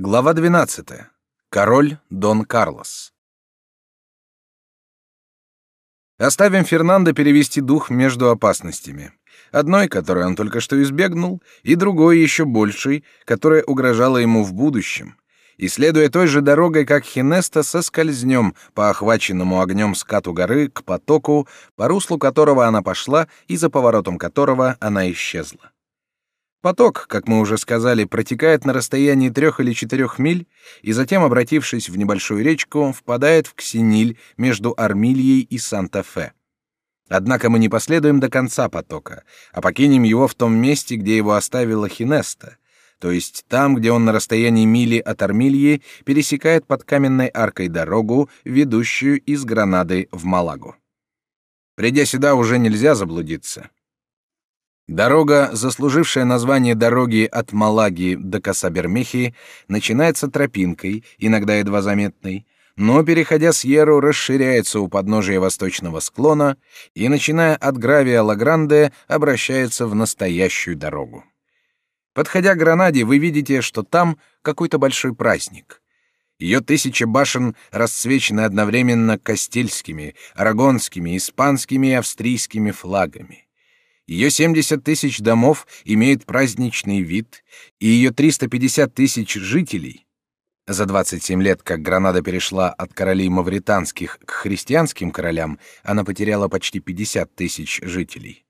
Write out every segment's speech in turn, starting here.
Глава 12. Король Дон Карлос. Оставим Фернандо перевести дух между опасностями. Одной, которую он только что избегнул, и другой, еще большей, которая угрожала ему в будущем. И, следуя той же дорогой, как Хинеста, соскользнем по охваченному огнем скату горы к потоку, по руслу которого она пошла и за поворотом которого она исчезла. Поток, как мы уже сказали, протекает на расстоянии трех или четырех миль и затем, обратившись в небольшую речку, впадает в Ксениль между Армильей и Санта-Фе. Однако мы не последуем до конца потока, а покинем его в том месте, где его оставила Хинеста, то есть там, где он на расстоянии мили от Армильи пересекает под каменной аркой дорогу, ведущую из Гранады в Малагу. Придя сюда, уже нельзя заблудиться. Дорога, заслужившая название дороги от Малаги до Касабермехи, начинается тропинкой, иногда едва заметной, но, переходя Сьерру, расширяется у подножия восточного склона и, начиная от Гравия Лагранде, обращается в настоящую дорогу. Подходя к Гранаде, вы видите, что там какой-то большой праздник. Ее тысячи башен расцвечены одновременно кастильскими, арагонскими, испанскими и австрийскими флагами. Ее 70 тысяч домов имеют праздничный вид, и ее 350 тысяч жителей за 27 лет, как Гранада перешла от королей мавританских к христианским королям, она потеряла почти 50 тысяч жителей.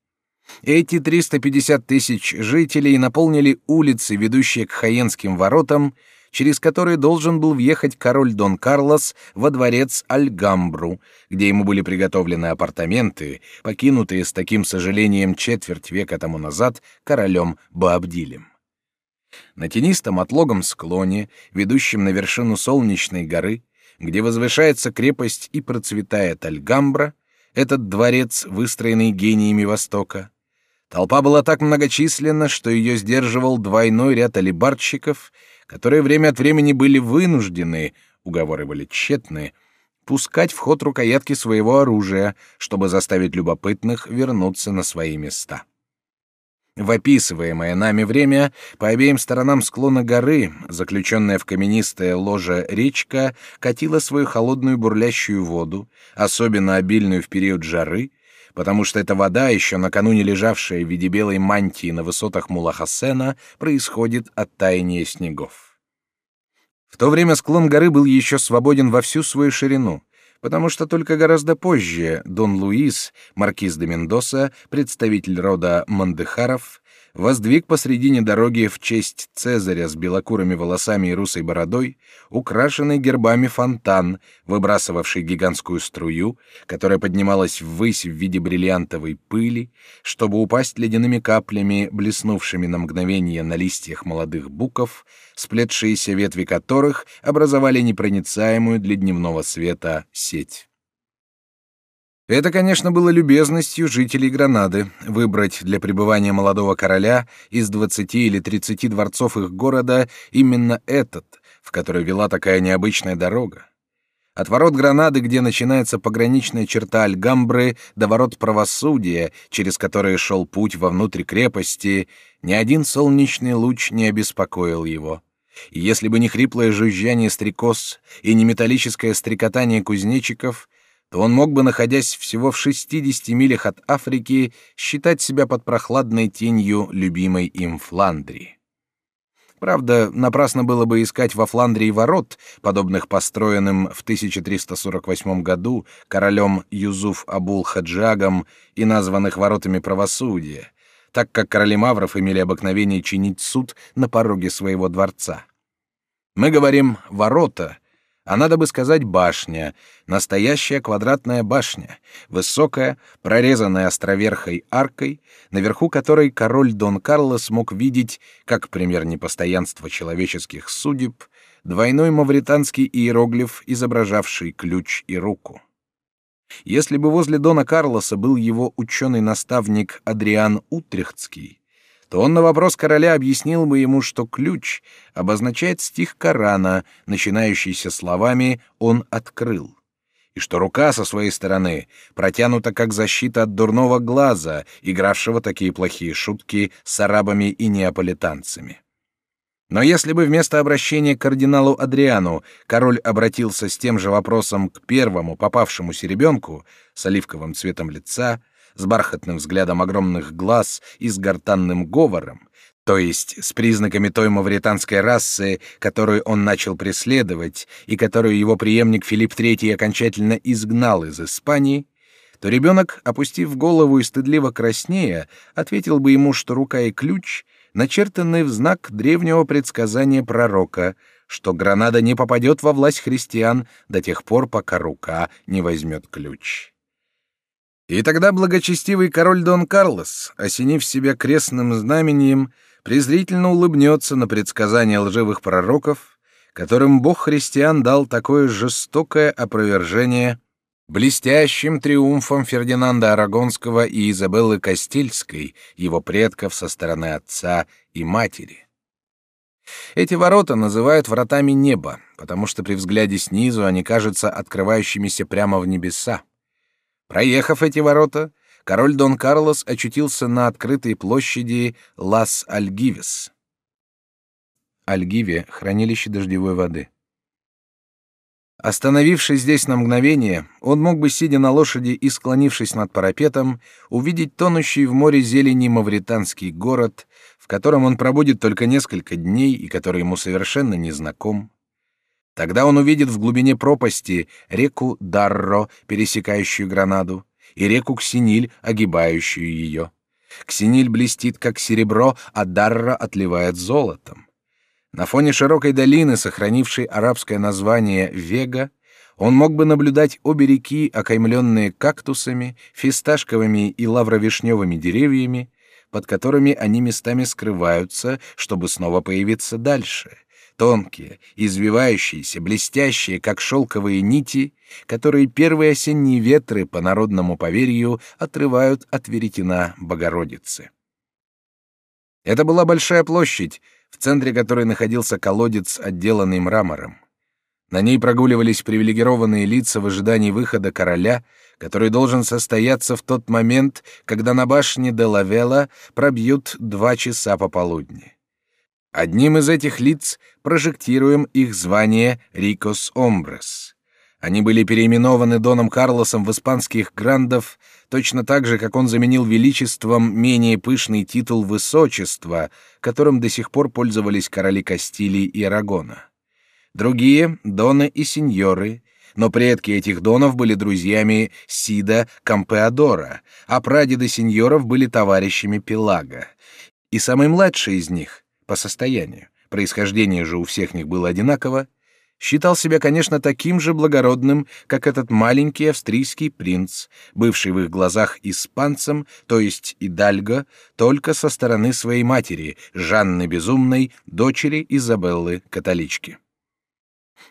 Эти 350 тысяч жителей наполнили улицы, ведущие к Хаенским воротам, через который должен был въехать король Дон Карлос во дворец Альгамбру, где ему были приготовлены апартаменты, покинутые с таким сожалением четверть века тому назад королем Баабдилем. На тенистом отлогом склоне, ведущем на вершину солнечной горы, где возвышается крепость и процветает Альгамбра, этот дворец, выстроенный гениями Востока, толпа была так многочисленна, что ее сдерживал двойной ряд алибарщиков — которые время от времени были вынуждены, уговоры были тщетны, пускать в ход рукоятки своего оружия, чтобы заставить любопытных вернуться на свои места. В описываемое нами время по обеим сторонам склона горы, заключенная в каменистое ложе речка, катила свою холодную бурлящую воду, особенно обильную в период жары, потому что эта вода, еще накануне лежавшая в виде белой мантии на высотах Мулахасена, происходит от таяния снегов. В то время склон горы был еще свободен во всю свою ширину, потому что только гораздо позже Дон Луис, маркиз де Мендоса, представитель рода Мандехаров, воздвиг посредине дороги в честь Цезаря с белокурыми волосами и русой бородой, украшенный гербами фонтан, выбрасывавший гигантскую струю, которая поднималась ввысь в виде бриллиантовой пыли, чтобы упасть ледяными каплями, блеснувшими на мгновение на листьях молодых буков, сплетшиеся ветви которых образовали непроницаемую для дневного света сеть. Это, конечно, было любезностью жителей Гранады выбрать для пребывания молодого короля из двадцати или тридцати дворцов их города именно этот, в который вела такая необычная дорога. От ворот Гранады, где начинается пограничная черта Альгамбры, до ворот правосудия, через которые шел путь вовнутрь крепости, ни один солнечный луч не обеспокоил его. И если бы не хриплое жужжание стрекоз и не металлическое стрекотание кузнечиков, то он мог бы, находясь всего в 60 милях от Африки, считать себя под прохладной тенью любимой им Фландрии. Правда, напрасно было бы искать во Фландрии ворот, подобных построенным в 1348 году королем Юзуф Абул Хаджагом и названных воротами правосудия, так как короли Мавров имели обыкновение чинить суд на пороге своего дворца. Мы говорим «ворота», а надо бы сказать башня, настоящая квадратная башня, высокая, прорезанная островерхой аркой, наверху которой король Дон Карлос мог видеть, как пример непостоянства человеческих судеб, двойной мавританский иероглиф, изображавший ключ и руку. Если бы возле Дона Карлоса был его ученый-наставник Адриан Утрехтский, то он на вопрос короля объяснил бы ему, что ключ обозначает стих Корана, начинающийся словами «он открыл», и что рука со своей стороны протянута как защита от дурного глаза, игравшего такие плохие шутки с арабами и неаполитанцами. Но если бы вместо обращения к кардиналу Адриану король обратился с тем же вопросом к первому попавшемуся ребенку с оливковым цветом лица, с бархатным взглядом огромных глаз и с гортанным говором, то есть с признаками той мавританской расы, которую он начал преследовать и которую его преемник Филипп III окончательно изгнал из Испании, то ребенок, опустив голову и стыдливо краснея, ответил бы ему, что рука и ключ — начертанный в знак древнего предсказания пророка, что Гранада не попадет во власть христиан до тех пор, пока рука не возьмет ключ. И тогда благочестивый король Дон Карлос, осенив себя крестным знамением, презрительно улыбнется на предсказания лживых пророков, которым Бог христиан дал такое жестокое опровержение блестящим триумфом Фердинанда Арагонского и Изабеллы Кастильской, его предков со стороны отца и матери. Эти ворота называют вратами неба, потому что при взгляде снизу они кажутся открывающимися прямо в небеса. Проехав эти ворота, король Дон Карлос очутился на открытой площади Лас-Альгивес. Альгиве — хранилище дождевой воды. Остановившись здесь на мгновение, он мог бы, сидя на лошади и склонившись над парапетом, увидеть тонущий в море зелени мавританский город, в котором он пробудет только несколько дней и который ему совершенно не знаком. Тогда он увидит в глубине пропасти реку Дарро, пересекающую Гранаду, и реку Ксиниль, огибающую ее. Ксиниль блестит, как серебро, а Дарро отливает золотом. На фоне широкой долины, сохранившей арабское название Вега, он мог бы наблюдать обе реки, окаймленные кактусами, фисташковыми и лавровишневыми деревьями, под которыми они местами скрываются, чтобы снова появиться дальше. Тонкие, извивающиеся, блестящие, как шелковые нити, которые первые осенние ветры, по народному поверью, отрывают от веретена Богородицы. Это была большая площадь, в центре которой находился колодец, отделанный мрамором. На ней прогуливались привилегированные лица в ожидании выхода короля, который должен состояться в тот момент, когда на башне де Лавела пробьют два часа пополудни. Одним из этих лиц прожектируем их звание Рикос Омбрес. Они были переименованы Доном Карлосом в испанских грандов точно так же, как он заменил величеством менее пышный титул высочества, которым до сих пор пользовались короли Кастилии и Арагона. Другие — доны и сеньоры, но предки этих донов были друзьями Сида Кампеадора, а прадеды сеньоров были товарищами Пелага. И самый младший из них, по состоянию, происхождение же у всех них было одинаково, считал себя, конечно, таким же благородным, как этот маленький австрийский принц, бывший в их глазах испанцем, то есть идальго, только со стороны своей матери, Жанны Безумной, дочери Изабеллы Католички.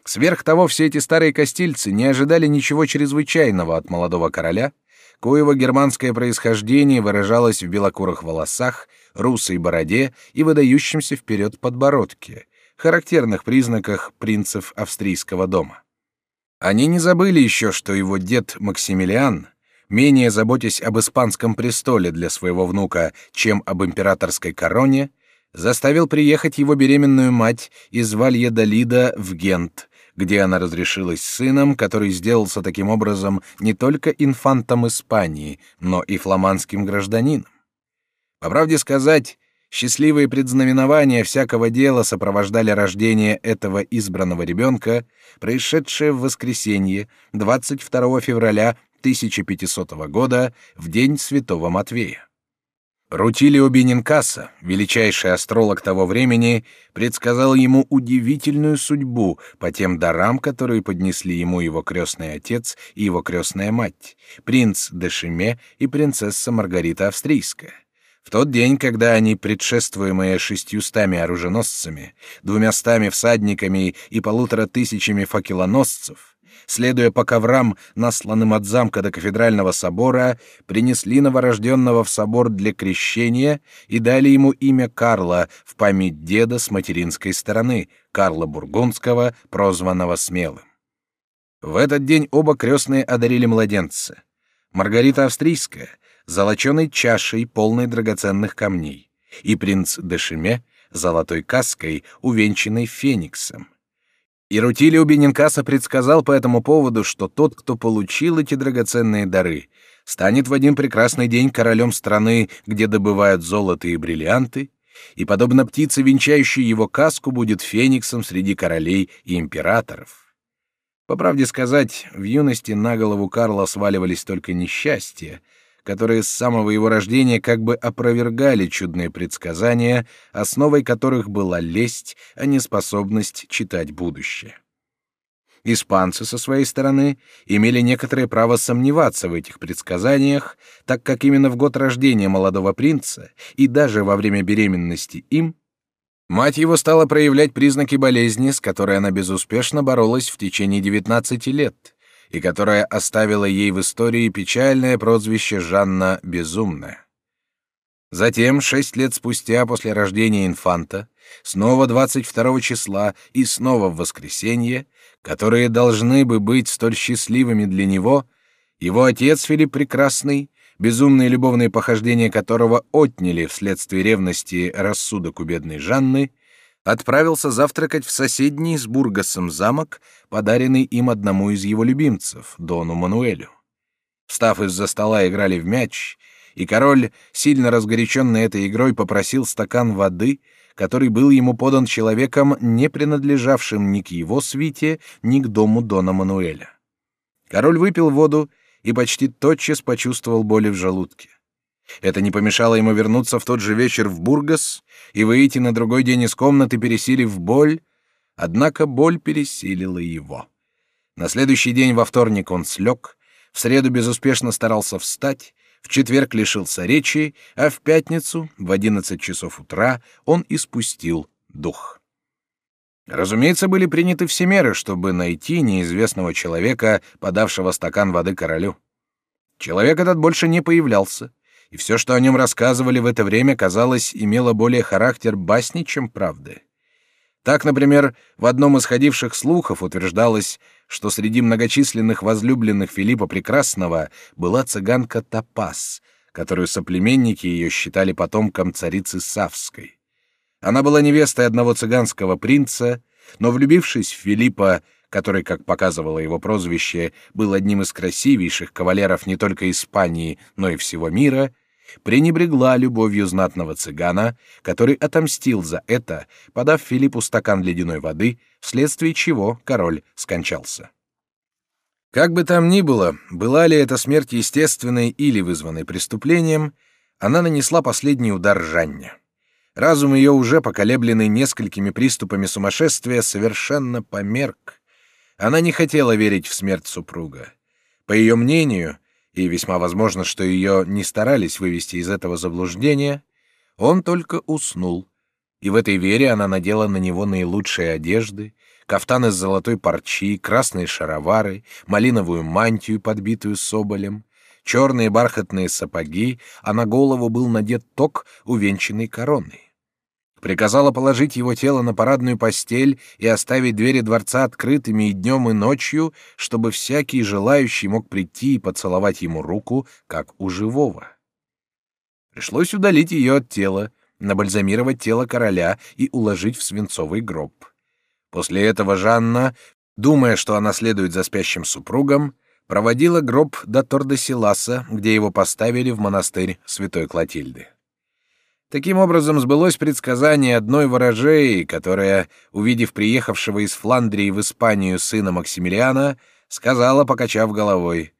Сверх того, все эти старые костильцы не ожидали ничего чрезвычайного от молодого короля, коего германское происхождение выражалось в белокурых волосах, русой бороде и выдающемся вперед подбородке — характерных признаках принцев австрийского дома. Они не забыли еще, что его дед Максимилиан, менее заботясь об испанском престоле для своего внука, чем об императорской короне, заставил приехать его беременную мать из Вальедолида в Гент, где она разрешилась сыном, который сделался таким образом не только инфантом Испании, но и фламандским гражданином. По правде сказать, Счастливые предзнаменования всякого дела сопровождали рождение этого избранного ребенка, происшедшее в воскресенье, 22 февраля 1500 года, в день Святого Матвея. Рутилио Бенинкаса, величайший астролог того времени, предсказал ему удивительную судьбу по тем дарам, которые поднесли ему его крестный отец и его крестная мать, принц Дешиме и принцесса Маргарита Австрийская. В тот день, когда они, предшествуемые шестьюстами оруженосцами, двумястами всадниками и полутора тысячами факелоносцев, следуя по коврам, насланным от замка до кафедрального собора, принесли новорожденного в собор для крещения и дали ему имя Карла в память деда с материнской стороны, Карла Бургундского, прозванного Смелым. В этот день оба крестные одарили младенца. Маргарита Австрийская — золоченой чашей, полной драгоценных камней, и принц Дешиме золотой каской, увенчанной фениксом. И Рутилио Бенинкаса предсказал по этому поводу, что тот, кто получил эти драгоценные дары, станет в один прекрасный день королем страны, где добывают золото и бриллианты, и, подобно птице, венчающей его каску, будет фениксом среди королей и императоров. По правде сказать, в юности на голову Карла сваливались только несчастья, которые с самого его рождения как бы опровергали чудные предсказания, основой которых была лесть, а не способность читать будущее. Испанцы, со своей стороны, имели некоторое право сомневаться в этих предсказаниях, так как именно в год рождения молодого принца и даже во время беременности им мать его стала проявлять признаки болезни, с которой она безуспешно боролась в течение 19 лет и которая оставила ей в истории печальное прозвище Жанна Безумная. Затем, шесть лет спустя после рождения инфанта, снова 22 числа и снова в воскресенье, которые должны бы быть столь счастливыми для него, его отец Филипп Прекрасный, безумные любовные похождения которого отняли вследствие ревности рассудок у бедной Жанны, отправился завтракать в соседний с Бургасом замок, подаренный им одному из его любимцев, Дону Мануэлю. Встав из-за стола, играли в мяч, и король, сильно разгоряченный этой игрой, попросил стакан воды, который был ему подан человеком, не принадлежавшим ни к его свите, ни к дому Дона Мануэля. Король выпил воду и почти тотчас почувствовал боли в желудке. Это не помешало ему вернуться в тот же вечер в Бургас и выйти на другой день из комнаты, пересилив боль, однако боль пересилила его. На следующий день во вторник он слег, в среду безуспешно старался встать, в четверг лишился речи, а в пятницу в одиннадцать часов утра он испустил дух. Разумеется, были приняты все меры, чтобы найти неизвестного человека, подавшего стакан воды королю. Человек этот больше не появлялся и все, что о нем рассказывали в это время, казалось, имело более характер басни, чем правды. Так, например, в одном из ходивших слухов утверждалось, что среди многочисленных возлюбленных Филиппа Прекрасного была цыганка Топас, которую соплеменники ее считали потомком царицы Савской. Она была невестой одного цыганского принца, но, влюбившись в Филиппа, который, как показывало его прозвище, был одним из красивейших кавалеров не только Испании, но и всего мира, пренебрегла любовью знатного цыгана, который отомстил за это, подав Филиппу стакан ледяной воды, вследствие чего король скончался. Как бы там ни было, была ли эта смерть естественной или вызванной преступлением, она нанесла последний удар Жанне. Разум ее, уже поколебленный несколькими приступами сумасшествия, совершенно померк, она не хотела верить в смерть супруга. По ее мнению, и весьма возможно, что ее не старались вывести из этого заблуждения, он только уснул, и в этой вере она надела на него наилучшие одежды, кафтан из золотой парчи, красные шаровары, малиновую мантию, подбитую соболем, черные бархатные сапоги, а на голову был надет ток, увенчанный короной приказала положить его тело на парадную постель и оставить двери дворца открытыми и днем, и ночью, чтобы всякий желающий мог прийти и поцеловать ему руку, как у живого. Пришлось удалить ее от тела, набальзамировать тело короля и уложить в свинцовый гроб. После этого Жанна, думая, что она следует за спящим супругом, проводила гроб до Тордесиласа, где его поставили в монастырь Святой Клотильды. Таким образом, сбылось предсказание одной ворожеи, которая, увидев приехавшего из Фландрии в Испанию сына Максимилиана, сказала, покачав головой,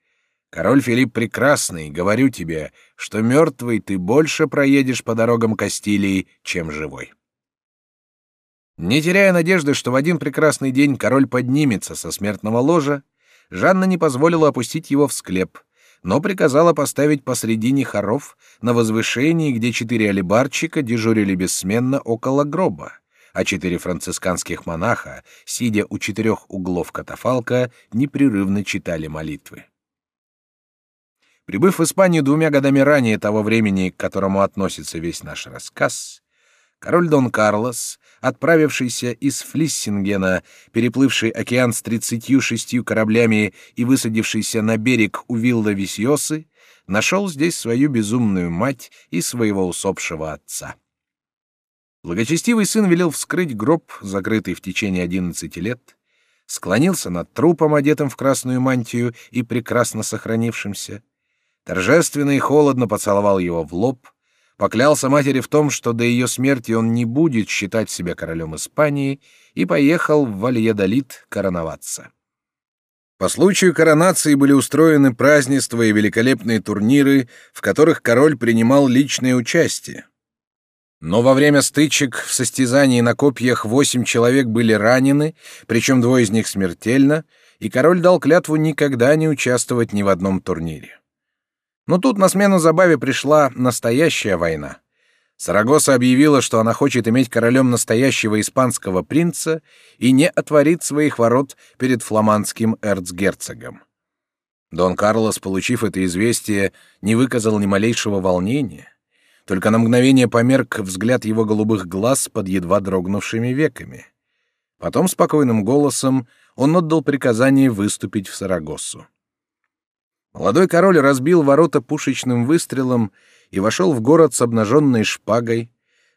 «Король Филипп Прекрасный, говорю тебе, что мертвый ты больше проедешь по дорогам Кастилии, чем живой». Не теряя надежды, что в один прекрасный день король поднимется со смертного ложа, Жанна не позволила опустить его в склеп — но приказала поставить посредине хоров на возвышении, где четыре алибарчика дежурили бессменно около гроба, а четыре францисканских монаха, сидя у четырех углов катафалка, непрерывно читали молитвы. Прибыв в Испанию двумя годами ранее того времени, к которому относится весь наш рассказ, король Дон Карлос, отправившийся из Флиссингена, переплывший океан с тридцатью шестью кораблями и высадившийся на берег у вилла Висьосы, нашел здесь свою безумную мать и своего усопшего отца. Благочестивый сын велел вскрыть гроб, закрытый в течение одиннадцати лет, склонился над трупом, одетым в красную мантию и прекрасно сохранившимся, торжественно и холодно поцеловал его в лоб, поклялся матери в том, что до ее смерти он не будет считать себя королем Испании, и поехал в Вальедолит короноваться. По случаю коронации были устроены празднества и великолепные турниры, в которых король принимал личное участие. Но во время стычек в состязании на копьях восемь человек были ранены, причем двое из них смертельно, и король дал клятву никогда не участвовать ни в одном турнире. Но тут на смену забаве пришла настоящая война. Сарагоса объявила, что она хочет иметь королем настоящего испанского принца и не отворит своих ворот перед фламандским эрцгерцогом. Дон Карлос, получив это известие, не выказал ни малейшего волнения. Только на мгновение померк взгляд его голубых глаз под едва дрогнувшими веками. Потом спокойным голосом он отдал приказание выступить в Сарагоссу. Молодой король разбил ворота пушечным выстрелом и вошел в город с обнаженной шпагой.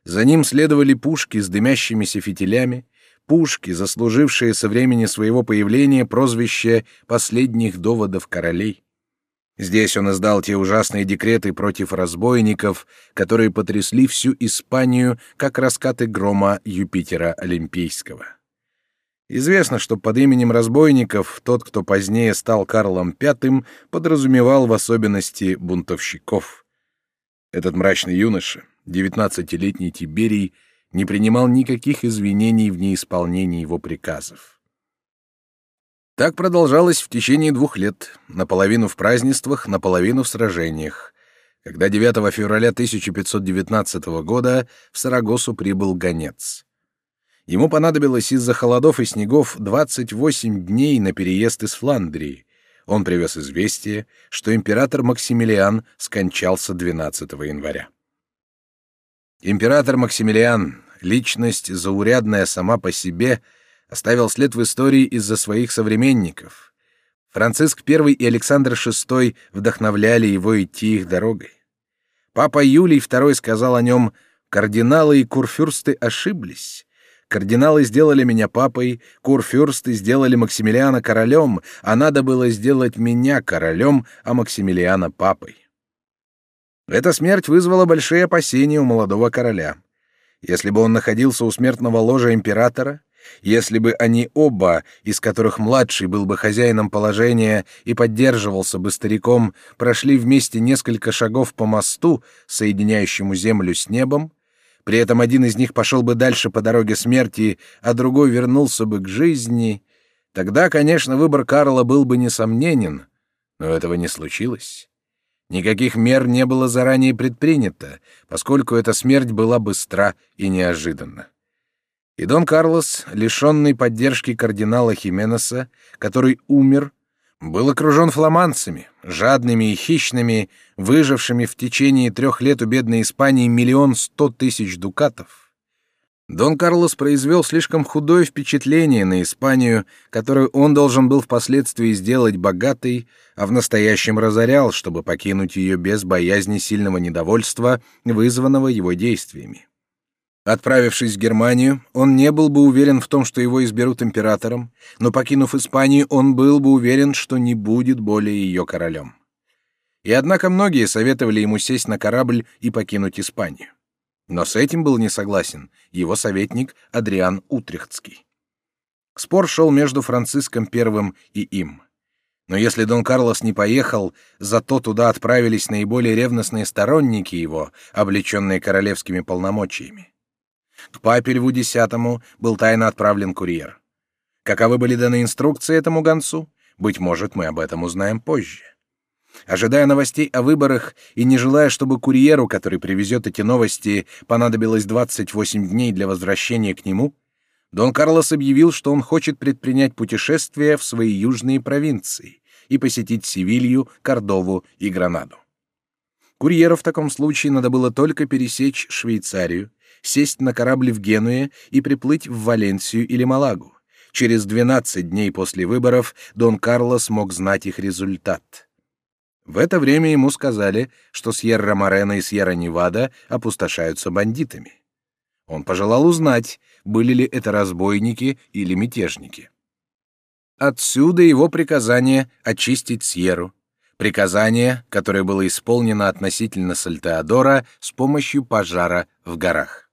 За ним следовали пушки с дымящимися фитилями, пушки, заслужившие со времени своего появления прозвище «последних доводов королей». Здесь он издал те ужасные декреты против разбойников, которые потрясли всю Испанию, как раскаты грома Юпитера Олимпийского. Известно, что под именем разбойников тот, кто позднее стал Карлом V, подразумевал в особенности бунтовщиков. Этот мрачный юноша, девятнадцатилетний Тиберий, не принимал никаких извинений в неисполнении его приказов. Так продолжалось в течение двух лет, наполовину в празднествах, наполовину в сражениях, когда 9 февраля 1519 года в Сарагосу прибыл гонец. Ему понадобилось из-за холодов и снегов 28 дней на переезд из Фландрии. Он привез известие, что император Максимилиан скончался 12 января. Император Максимилиан, личность заурядная сама по себе — оставил след в истории из-за своих современников. Франциск I и Александр VI вдохновляли его идти их дорогой. Папа Юлий II сказал о нем «Кардиналы и курфюрсты ошиблись». Кардиналы сделали меня папой, курфюрсты сделали Максимилиана королем, а надо было сделать меня королем, а Максимилиана папой. Эта смерть вызвала большие опасения у молодого короля. Если бы он находился у смертного ложа императора, если бы они оба, из которых младший был бы хозяином положения и поддерживался бы стариком, прошли вместе несколько шагов по мосту, соединяющему землю с небом, при этом один из них пошел бы дальше по дороге смерти, а другой вернулся бы к жизни, тогда, конечно, выбор Карла был бы несомненен, но этого не случилось. Никаких мер не было заранее предпринято, поскольку эта смерть была быстра и неожиданна. И Дон Карлос, лишенный поддержки кардинала Хименеса, который умер, был окружен фламандцами, жадными и хищными, выжившими в течение трех лет у бедной Испании миллион сто тысяч дукатов. Дон Карлос произвел слишком худое впечатление на Испанию, которую он должен был впоследствии сделать богатой, а в настоящем разорял, чтобы покинуть ее без боязни сильного недовольства, вызванного его действиями. Отправившись в Германию, он не был бы уверен в том, что его изберут императором, но покинув Испанию, он был бы уверен, что не будет более ее королем. И однако многие советовали ему сесть на корабль и покинуть Испанию. Но с этим был не согласен его советник Адриан Утрехтский. Спор шел между Франциском I и им. Но если Дон Карлос не поехал, зато туда отправились наиболее ревностные сторонники его, облеченные королевскими полномочиями. К папе Льву X был тайно отправлен курьер. Каковы были даны инструкции этому гонцу? Быть может, мы об этом узнаем позже. Ожидая новостей о выборах и не желая, чтобы курьеру, который привезет эти новости, понадобилось 28 дней для возвращения к нему, Дон Карлос объявил, что он хочет предпринять путешествие в свои южные провинции и посетить Севилью, Кордову и Гранаду. Курьеру в таком случае надо было только пересечь Швейцарию, сесть на корабль в Генуе и приплыть в Валенсию или Малагу. Через 12 дней после выборов Дон Карлос мог знать их результат. В это время ему сказали, что Сьерра-Морена и Сьерра-Невада опустошаются бандитами. Он пожелал узнать, были ли это разбойники или мятежники. Отсюда его приказание очистить Сьеру, приказание, которое было исполнено относительно Сальтеодора с помощью пожара в горах.